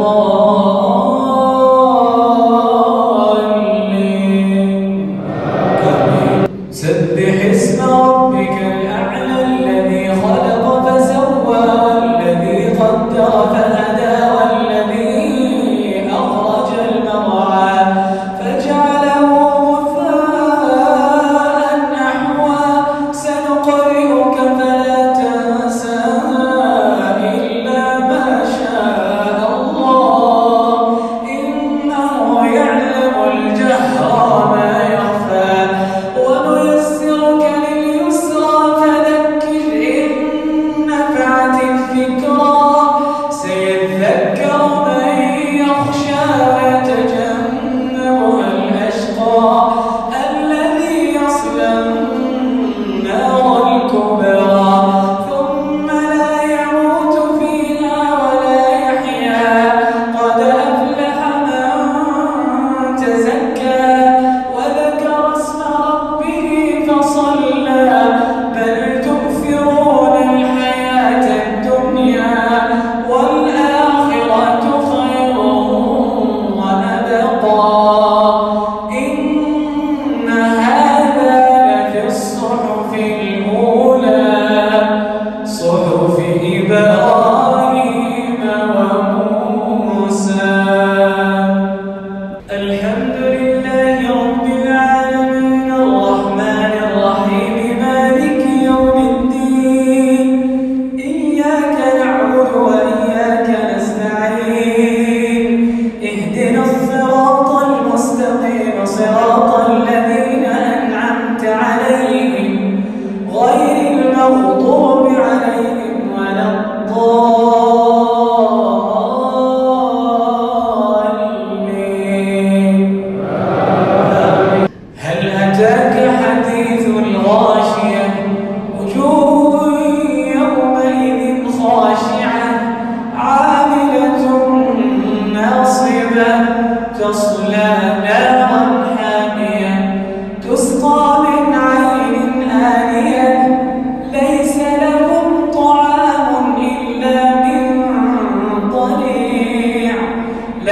Allah.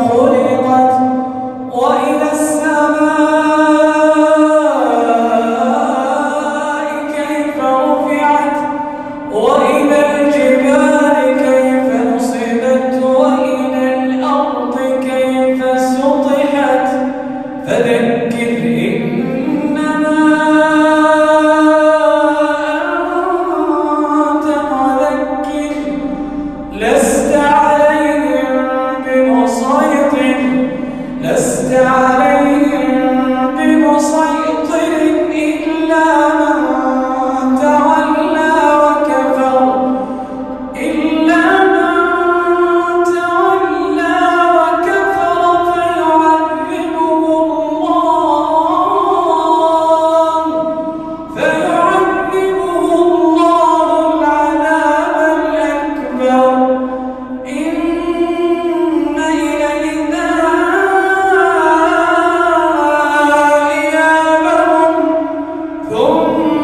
horror. Oh.